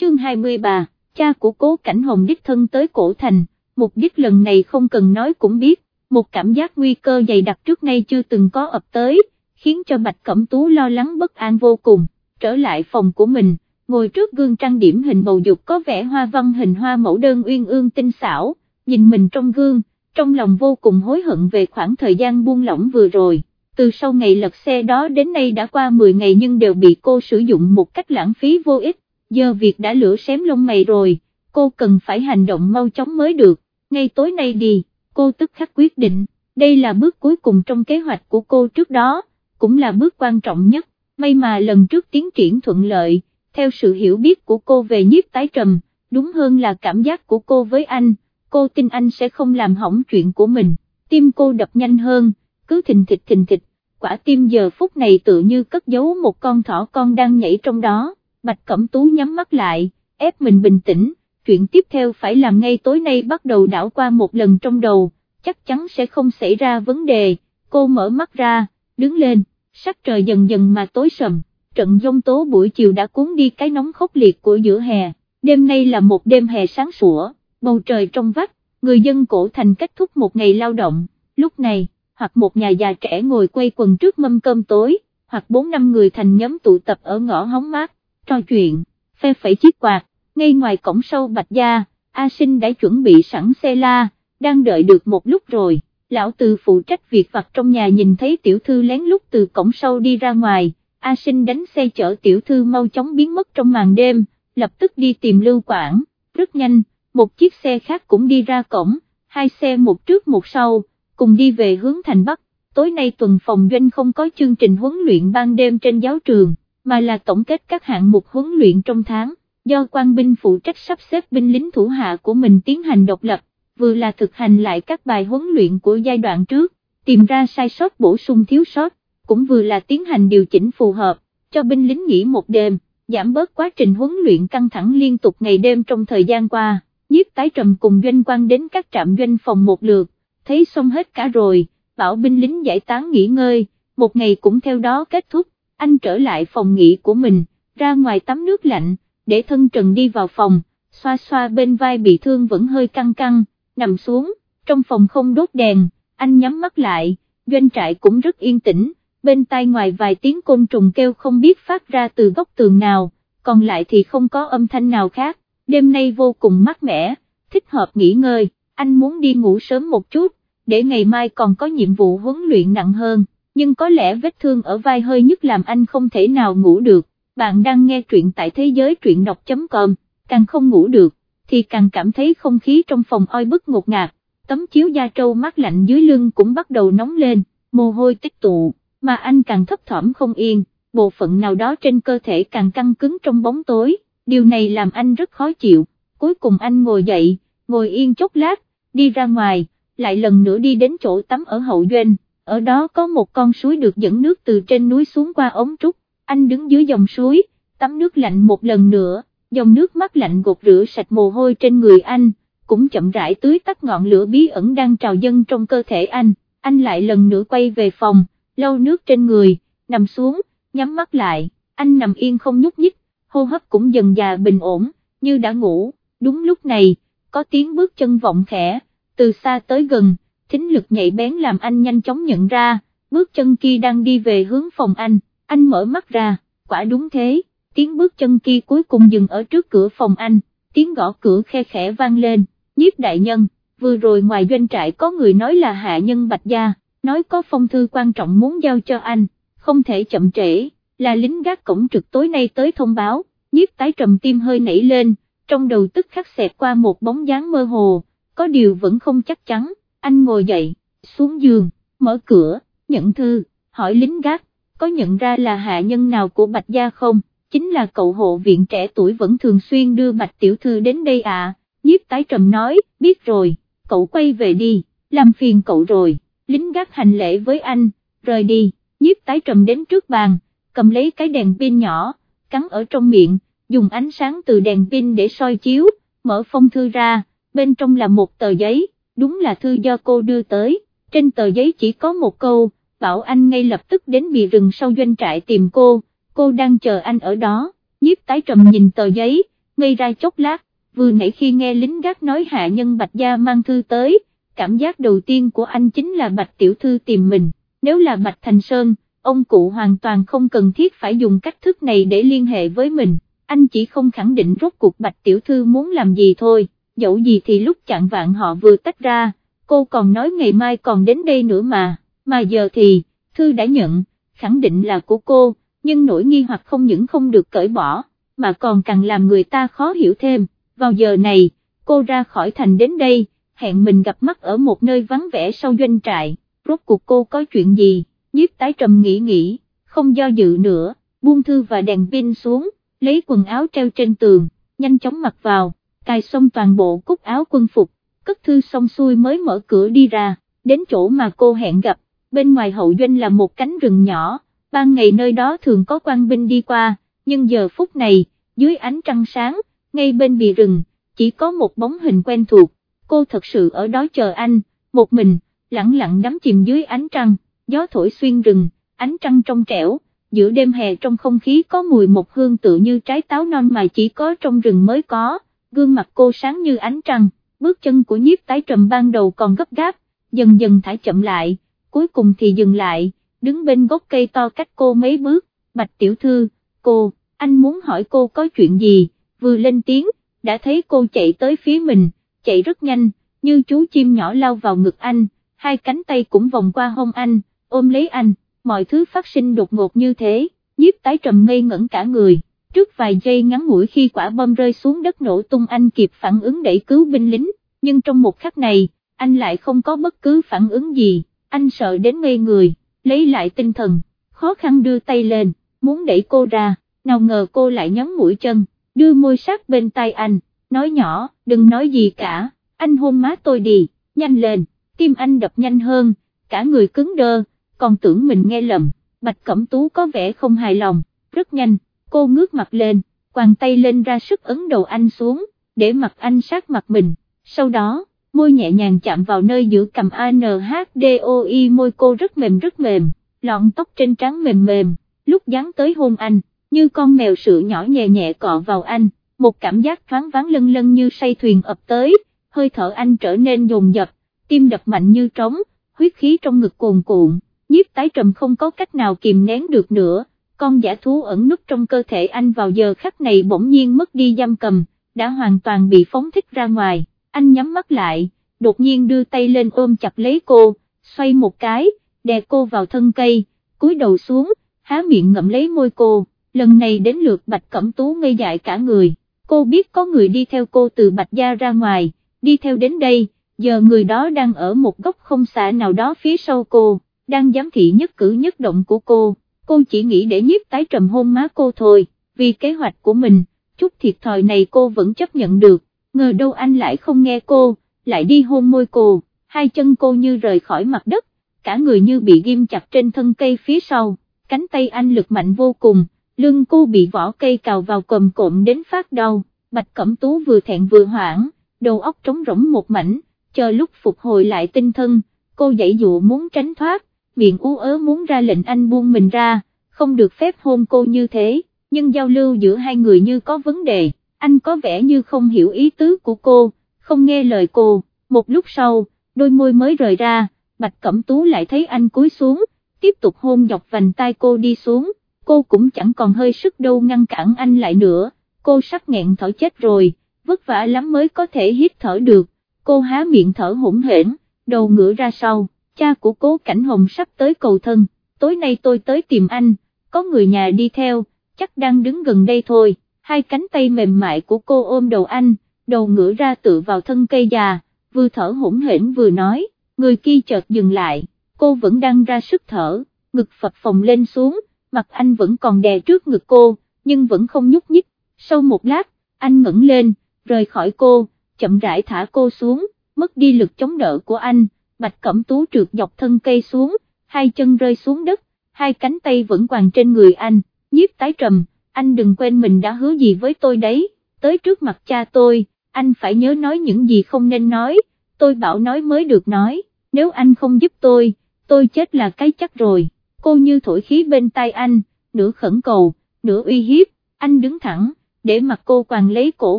chương 23, cha của cố cảnh hồng đích thân tới cổ thành, mục đích lần này không cần nói cũng biết, một cảm giác nguy cơ dày đặc trước nay chưa từng có ập tới, khiến cho Bạch Cẩm Tú lo lắng bất an vô cùng, trở lại phòng của mình, ngồi trước gương trang điểm hình bầu dục có vẻ hoa văn hình hoa mẫu đơn uyên ương tinh xảo, nhìn mình trong gương, trong lòng vô cùng hối hận về khoảng thời gian buông lỏng vừa rồi. Từ sau ngày lật xe đó đến nay đã qua 10 ngày nhưng đều bị cô sử dụng một cách lãng phí vô ích, giờ việc đã lửa xém lông mày rồi, cô cần phải hành động mau chóng mới được, ngay tối nay đi, cô tức khắc quyết định, đây là bước cuối cùng trong kế hoạch của cô trước đó, cũng là bước quan trọng nhất, may mà lần trước tiến triển thuận lợi, theo sự hiểu biết của cô về nhiếp tái trầm, đúng hơn là cảm giác của cô với anh, cô tin anh sẽ không làm hỏng chuyện của mình, tim cô đập nhanh hơn, cứ thình thịch thình thịch, quả tim giờ phút này tự như cất giấu một con thỏ con đang nhảy trong đó, Bạch Cẩm Tú nhắm mắt lại, ép mình bình tĩnh, chuyện tiếp theo phải làm ngay tối nay bắt đầu đảo qua một lần trong đầu, chắc chắn sẽ không xảy ra vấn đề, cô mở mắt ra, đứng lên, sắc trời dần dần mà tối sầm, trận giông tố buổi chiều đã cuốn đi cái nóng khốc liệt của giữa hè, đêm nay là một đêm hè sáng sủa, bầu trời trong vắt, người dân cổ thành kết thúc một ngày lao động, lúc này, hoặc một nhà già trẻ ngồi quay quần trước mâm cơm tối, hoặc bốn năm người thành nhóm tụ tập ở ngõ hóng mát, trò chuyện, phe phẩy chiếc quạt, ngay ngoài cổng sâu Bạch Gia, A Sinh đã chuẩn bị sẵn xe la, đang đợi được một lúc rồi, lão từ phụ trách việc vặt trong nhà nhìn thấy tiểu thư lén lút từ cổng sâu đi ra ngoài, A Sinh đánh xe chở tiểu thư mau chóng biến mất trong màn đêm, lập tức đi tìm Lưu Quảng, rất nhanh, một chiếc xe khác cũng đi ra cổng, hai xe một trước một sau, cùng đi về hướng thành Bắc, tối nay tuần phòng doanh không có chương trình huấn luyện ban đêm trên giáo trường, mà là tổng kết các hạng mục huấn luyện trong tháng, do quan binh phụ trách sắp xếp binh lính thủ hạ của mình tiến hành độc lập, vừa là thực hành lại các bài huấn luyện của giai đoạn trước, tìm ra sai sót bổ sung thiếu sót, cũng vừa là tiến hành điều chỉnh phù hợp, cho binh lính nghỉ một đêm, giảm bớt quá trình huấn luyện căng thẳng liên tục ngày đêm trong thời gian qua, nhiếp tái trầm cùng doanh quan đến các trạm doanh phòng một lượt, thấy xong hết cả rồi, bảo binh lính giải tán nghỉ ngơi, một ngày cũng theo đó kết thúc, anh trở lại phòng nghỉ của mình, ra ngoài tắm nước lạnh, để thân trần đi vào phòng, xoa xoa bên vai bị thương vẫn hơi căng căng, nằm xuống, trong phòng không đốt đèn, anh nhắm mắt lại, doanh trại cũng rất yên tĩnh, bên tai ngoài vài tiếng côn trùng kêu không biết phát ra từ góc tường nào, còn lại thì không có âm thanh nào khác, đêm nay vô cùng mát mẻ, thích hợp nghỉ ngơi, anh muốn đi ngủ sớm một chút, để ngày mai còn có nhiệm vụ huấn luyện nặng hơn, nhưng có lẽ vết thương ở vai hơi nhất làm anh không thể nào ngủ được, bạn đang nghe truyện tại thế giới truyện đọc.com, càng không ngủ được, thì càng cảm thấy không khí trong phòng oi bức ngột ngạt, tấm chiếu da trâu mát lạnh dưới lưng cũng bắt đầu nóng lên, mồ hôi tích tụ, mà anh càng thấp thỏm không yên, bộ phận nào đó trên cơ thể càng căng cứng trong bóng tối, điều này làm anh rất khó chịu, cuối cùng anh ngồi dậy, ngồi yên chốc lát, đi ra ngoài, lại lần nữa đi đến chỗ tắm ở hậu doanh, ở đó có một con suối được dẫn nước từ trên núi xuống qua ống trúc, anh đứng dưới dòng suối, tắm nước lạnh một lần nữa, dòng nước mắt lạnh gột rửa sạch mồ hôi trên người anh, cũng chậm rãi tưới tắt ngọn lửa bí ẩn đang trào dâng trong cơ thể anh, anh lại lần nữa quay về phòng, lau nước trên người, nằm xuống, nhắm mắt lại, anh nằm yên không nhúc nhích, hô hấp cũng dần già bình ổn, như đã ngủ, đúng lúc này, có tiếng bước chân vọng khẽ, từ xa tới gần, thính lực nhạy bén làm anh nhanh chóng nhận ra, bước chân kia đang đi về hướng phòng anh, anh mở mắt ra, quả đúng thế, tiếng bước chân kia cuối cùng dừng ở trước cửa phòng anh, tiếng gõ cửa khe khẽ vang lên, nhiếp đại nhân, vừa rồi ngoài doanh trại có người nói là hạ nhân bạch gia, nói có phong thư quan trọng muốn giao cho anh, không thể chậm trễ, là lính gác cổng trực tối nay tới thông báo, nhiếp tái trầm tim hơi nảy lên, trong đầu tức khắc xẹt qua một bóng dáng mơ hồ, có điều vẫn không chắc chắn, anh ngồi dậy, xuống giường, mở cửa, nhận thư, hỏi lính gác, có nhận ra là hạ nhân nào của Bạch Gia không, chính là cậu hộ viện trẻ tuổi vẫn thường xuyên đưa Bạch Tiểu Thư đến đây à, nhiếp tái trầm nói, biết rồi, cậu quay về đi, làm phiền cậu rồi, lính gác hành lễ với anh, rời đi, nhiếp tái trầm đến trước bàn, cầm lấy cái đèn pin nhỏ, cắn ở trong miệng, dùng ánh sáng từ đèn pin để soi chiếu, mở phong thư ra, bên trong là một tờ giấy, đúng là thư do cô đưa tới, trên tờ giấy chỉ có một câu, bảo anh ngay lập tức đến bì rừng sau doanh trại tìm cô, cô đang chờ anh ở đó, nhiếp tái trầm nhìn tờ giấy, ngây ra chốc lát, vừa nãy khi nghe lính gác nói hạ nhân Bạch Gia mang thư tới, cảm giác đầu tiên của anh chính là Bạch Tiểu Thư tìm mình, nếu là Bạch Thành Sơn, ông cụ hoàn toàn không cần thiết phải dùng cách thức này để liên hệ với mình, anh chỉ không khẳng định rốt cuộc Bạch Tiểu Thư muốn làm gì thôi, dẫu gì thì lúc chặn vạn họ vừa tách ra, cô còn nói ngày mai còn đến đây nữa mà, mà giờ thì, Thư đã nhận, khẳng định là của cô, nhưng nỗi nghi hoặc không những không được cởi bỏ, mà còn càng làm người ta khó hiểu thêm, vào giờ này, cô ra khỏi thành đến đây, hẹn mình gặp mắt ở một nơi vắng vẻ sau doanh trại, rốt cuộc cô có chuyện gì, nhiếp tái trầm nghĩ nghĩ, không do dự nữa, buông thư và đèn pin xuống, lấy quần áo treo trên tường, nhanh chóng mặc vào, cài xong toàn bộ cúc áo quân phục, cất thư xong xuôi mới mở cửa đi ra, đến chỗ mà cô hẹn gặp, bên ngoài hậu doanh là một cánh rừng nhỏ, ban ngày nơi đó thường có quan binh đi qua, nhưng giờ phút này, dưới ánh trăng sáng, ngay bên bì rừng, chỉ có một bóng hình quen thuộc, cô thật sự ở đó chờ anh, một mình, lặng lặng đắm chìm dưới ánh trăng, gió thổi xuyên rừng, ánh trăng trong trẻo, giữa đêm hè trong không khí có mùi một hương tự như trái táo non mà chỉ có trong rừng mới có, gương mặt cô sáng như ánh trăng, bước chân của nhiếp tái trầm ban đầu còn gấp gáp, dần dần thải chậm lại, cuối cùng thì dừng lại, đứng bên gốc cây to cách cô mấy bước, bạch tiểu thư, cô, anh muốn hỏi cô có chuyện gì, vừa lên tiếng, đã thấy cô chạy tới phía mình, chạy rất nhanh, như chú chim nhỏ lao vào ngực anh, hai cánh tay cũng vòng qua hông anh, ôm lấy anh, mọi thứ phát sinh đột ngột như thế, nhiếp tái trầm ngây ngẩn cả người, trước vài giây ngắn ngủi khi quả bom rơi xuống đất nổ tung anh kịp phản ứng đẩy cứu binh lính, nhưng trong một khắc này, anh lại không có bất cứ phản ứng gì, anh sợ đến ngây người, lấy lại tinh thần, khó khăn đưa tay lên, muốn đẩy cô ra, nào ngờ cô lại nhấn mũi chân, đưa môi sát bên tay anh, nói nhỏ, đừng nói gì cả, anh hôn má tôi đi, nhanh lên, tim anh đập nhanh hơn, cả người cứng đơ, còn tưởng mình nghe lầm, Bạch Cẩm Tú có vẻ không hài lòng, rất nhanh, cô ngước mặt lên, quàng tay lên ra sức ấn đầu anh xuống, để mặt anh sát mặt mình, sau đó, môi nhẹ nhàng chạm vào nơi giữa cầm ANHDOI môi cô rất mềm rất mềm, lọn tóc trên trán mềm mềm, lúc dán tới hôn anh, như con mèo sữa nhỏ nhẹ nhẹ cọ vào anh, một cảm giác thoáng váng lân lân như say thuyền ập tới, hơi thở anh trở nên dồn dập, tim đập mạnh như trống, huyết khí trong ngực cuồn cuộn, nhiếp tái trầm không có cách nào kìm nén được nữa, con giả thú ẩn nút trong cơ thể anh vào giờ khắc này bỗng nhiên mất đi giam cầm, đã hoàn toàn bị phóng thích ra ngoài, anh nhắm mắt lại, đột nhiên đưa tay lên ôm chặt lấy cô, xoay một cái, đè cô vào thân cây, cúi đầu xuống, há miệng ngậm lấy môi cô, lần này đến lượt Bạch Cẩm Tú ngây dại cả người, cô biết có người đi theo cô từ Bạch Gia ra ngoài, đi theo đến đây, giờ người đó đang ở một góc không xa nào đó phía sau cô, đang giám thị nhất cử nhất động của cô, cô chỉ nghĩ để nhiếp tái trầm hôn má cô thôi, vì kế hoạch của mình, chút thiệt thòi này cô vẫn chấp nhận được, ngờ đâu anh lại không nghe cô, lại đi hôn môi cô, hai chân cô như rời khỏi mặt đất, cả người như bị ghim chặt trên thân cây phía sau, cánh tay anh lực mạnh vô cùng, lưng cô bị vỏ cây cào vào cầm cộm đến phát đau, bạch cẩm tú vừa thẹn vừa hoảng, đầu óc trống rỗng một mảnh, chờ lúc phục hồi lại tinh thần, cô dãy dụ muốn tránh thoát, miệng ú ớ muốn ra lệnh anh buông mình ra, không được phép hôn cô như thế, nhưng giao lưu giữa hai người như có vấn đề, anh có vẻ như không hiểu ý tứ của cô, không nghe lời cô, một lúc sau, đôi môi mới rời ra, Bạch Cẩm Tú lại thấy anh cúi xuống, tiếp tục hôn dọc vành tay cô đi xuống, cô cũng chẳng còn hơi sức đâu ngăn cản anh lại nữa, cô sắp nghẹn thở chết rồi, vất vả lắm mới có thể hít thở được, cô há miệng thở hỗn hển, đầu ngửa ra sau, cha của cố Cảnh Hồng sắp tới cầu thân, tối nay tôi tới tìm anh, có người nhà đi theo, chắc đang đứng gần đây thôi, hai cánh tay mềm mại của cô ôm đầu anh, đầu ngửa ra tự vào thân cây già, vừa thở hỗn hển vừa nói, người kia chợt dừng lại, cô vẫn đang ra sức thở, ngực phập phồng lên xuống, mặt anh vẫn còn đè trước ngực cô, nhưng vẫn không nhúc nhích, sau một lát, anh ngẩng lên, rời khỏi cô, chậm rãi thả cô xuống, mất đi lực chống đỡ của anh, bạch cẩm tú trượt dọc thân cây xuống, hai chân rơi xuống đất, hai cánh tay vẫn quàng trên người anh, nhiếp tái trầm, anh đừng quên mình đã hứa gì với tôi đấy, tới trước mặt cha tôi, anh phải nhớ nói những gì không nên nói, tôi bảo nói mới được nói, nếu anh không giúp tôi, tôi chết là cái chắc rồi, cô như thổi khí bên tai anh, nửa khẩn cầu, nửa uy hiếp, anh đứng thẳng, để mặt cô quàng lấy cổ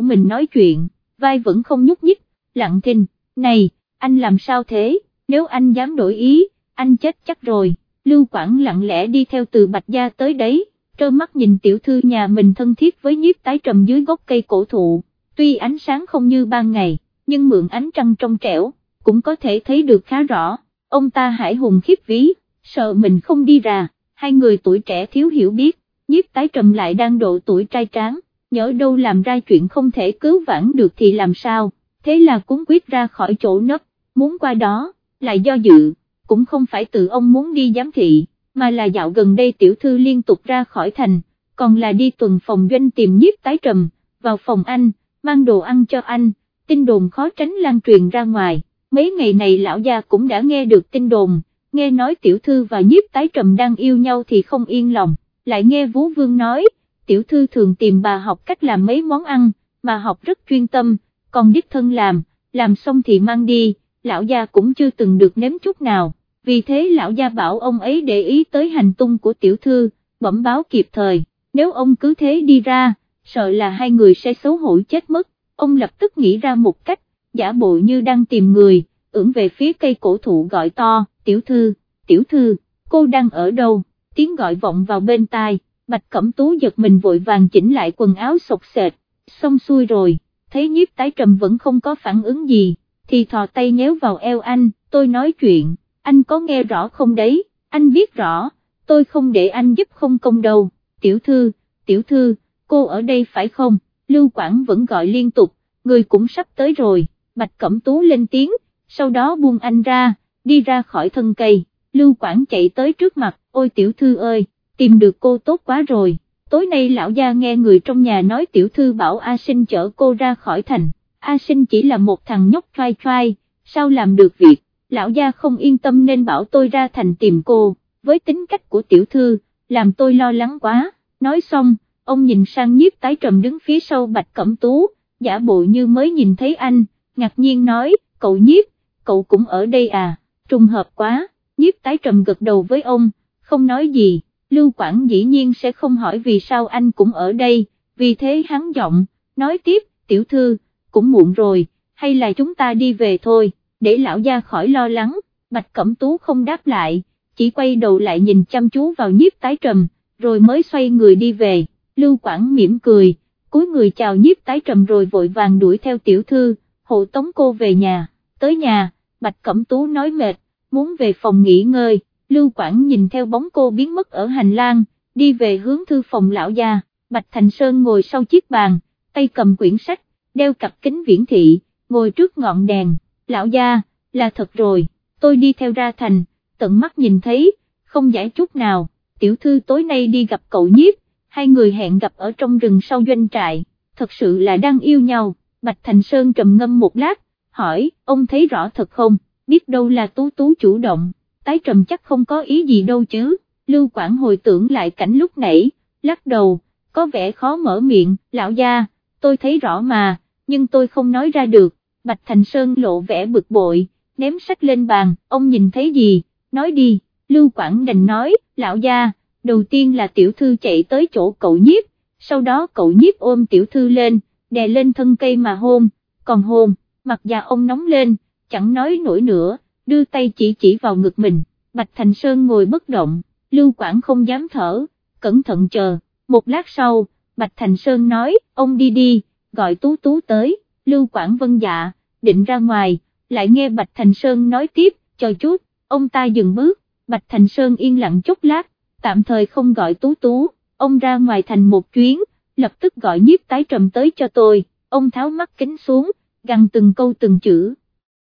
mình nói chuyện, vai vẫn không nhúc nhích, lặng thinh, này, anh làm sao thế, nếu anh dám đổi ý, anh chết chắc rồi, Lưu Quảng lặng lẽ đi theo từ Bạch Gia tới đấy, trơ mắt nhìn tiểu thư nhà mình thân thiết với nhiếp tái trầm dưới gốc cây cổ thụ, tuy ánh sáng không như ban ngày, nhưng mượn ánh trăng trong trẻo, cũng có thể thấy được khá rõ, ông ta hải hùng khiếp ví, sợ mình không đi ra, hai người tuổi trẻ thiếu hiểu biết, nhiếp tái trầm lại đang độ tuổi trai tráng, nhỡ đâu làm ra chuyện không thể cứu vãn được thì làm sao, thế là cuốn quyết ra khỏi chỗ nấp, muốn qua đó, lại do dự, cũng không phải tự ông muốn đi giám thị, mà là dạo gần đây tiểu thư liên tục ra khỏi thành, còn là đi tuần phòng doanh tìm nhiếp tái trầm, vào phòng anh, mang đồ ăn cho anh, tin đồn khó tránh lan truyền ra ngoài, mấy ngày này lão gia cũng đã nghe được tin đồn, nghe nói tiểu thư và nhiếp tái trầm đang yêu nhau thì không yên lòng, lại nghe Vú Vương nói, tiểu thư thường tìm bà học cách làm mấy món ăn, mà học rất chuyên tâm, còn đích thân làm, làm xong thì mang đi, lão gia cũng chưa từng được nếm chút nào, vì thế lão gia bảo ông ấy để ý tới hành tung của tiểu thư, bẩm báo kịp thời, nếu ông cứ thế đi ra, sợ là hai người sẽ xấu hổ chết mất, ông lập tức nghĩ ra một cách, giả bộ như đang tìm người, ưỡn về phía cây cổ thụ gọi to, tiểu thư, tiểu thư, cô đang ở đâu, tiếng gọi vọng vào bên tai, bạch cẩm tú giật mình vội vàng chỉnh lại quần áo sột sệt, xong xuôi rồi, thấy nhiếp tái trầm vẫn không có phản ứng gì, thì thò tay nhéo vào eo anh, tôi nói chuyện, anh có nghe rõ không đấy, anh biết rõ, tôi không để anh giúp không công đâu, tiểu thư, tiểu thư, cô ở đây phải không, Lưu Quảng vẫn gọi liên tục, người cũng sắp tới rồi, Bạch Cẩm Tú lên tiếng, sau đó buông anh ra, đi ra khỏi thân cây, Lưu Quảng chạy tới trước mặt, ôi tiểu thư ơi, tìm được cô tốt quá rồi, tối nay lão gia nghe người trong nhà nói tiểu thư bảo A Sinh chở cô ra khỏi thành, A Sinh chỉ là một thằng nhóc trai trai, sao làm được việc, lão gia không yên tâm nên bảo tôi ra thành tìm cô, với tính cách của tiểu thư, làm tôi lo lắng quá, nói xong, ông nhìn sang nhiếp tái trầm đứng phía sau bạch cẩm tú, giả bộ như mới nhìn thấy anh, ngạc nhiên nói, cậu nhiếp, cậu cũng ở đây à, trùng hợp quá, nhiếp tái trầm gật đầu với ông, không nói gì, Lưu Quảng dĩ nhiên sẽ không hỏi vì sao anh cũng ở đây, vì thế hắn giọng, nói tiếp, tiểu thư, cũng muộn rồi, hay là chúng ta đi về thôi, để lão gia khỏi lo lắng, Bạch Cẩm Tú không đáp lại, chỉ quay đầu lại nhìn chăm chú vào nhiếp tái trầm, rồi mới xoay người đi về, Lưu Quảng mỉm cười, cúi người chào nhiếp tái trầm rồi vội vàng đuổi theo tiểu thư, hộ tống cô về nhà, tới nhà, Bạch Cẩm Tú nói mệt, muốn về phòng nghỉ ngơi, Lưu Quảng nhìn theo bóng cô biến mất ở hành lang, đi về hướng thư phòng lão gia, Bạch Thành Sơn ngồi sau chiếc bàn, tay cầm quyển sách, đeo cặp kính viễn thị, ngồi trước ngọn đèn, lão gia, là thật rồi, tôi đi theo ra thành, tận mắt nhìn thấy, không giải chút nào, tiểu thư tối nay đi gặp cậu nhiếp, hai người hẹn gặp ở trong rừng sau doanh trại, thật sự là đang yêu nhau, Bạch Thành Sơn trầm ngâm một lát, hỏi, ông thấy rõ thật không, biết đâu là tú tú chủ động, tái trầm chắc không có ý gì đâu chứ, Lưu Quảng hồi tưởng lại cảnh lúc nãy, lắc đầu, có vẻ khó mở miệng, lão gia, tôi thấy rõ mà, nhưng tôi không nói ra được, Bạch Thành Sơn lộ vẻ bực bội, ném sách lên bàn, ông nhìn thấy gì, nói đi, Lưu Quảng đành nói, lão gia, đầu tiên là tiểu thư chạy tới chỗ cậu nhiếp, sau đó cậu nhiếp ôm tiểu thư lên, đè lên thân cây mà hôn, còn hôn, mặt già ông nóng lên, chẳng nói nổi nữa, đưa tay chỉ chỉ vào ngực mình, Bạch Thành Sơn ngồi bất động, Lưu Quảng không dám thở, cẩn thận chờ, một lát sau, Bạch Thành Sơn nói, ông đi đi, gọi Tú Tú tới, Lưu Quảng vân dạ, định ra ngoài, lại nghe Bạch Thành Sơn nói tiếp, chờ chút, ông ta dừng bước, Bạch Thành Sơn yên lặng chốc lát, tạm thời không gọi Tú Tú, ông ra ngoài thành một chuyến, lập tức gọi nhiếp tái trầm tới cho tôi, ông tháo mắt kính xuống, gằn từng câu từng chữ,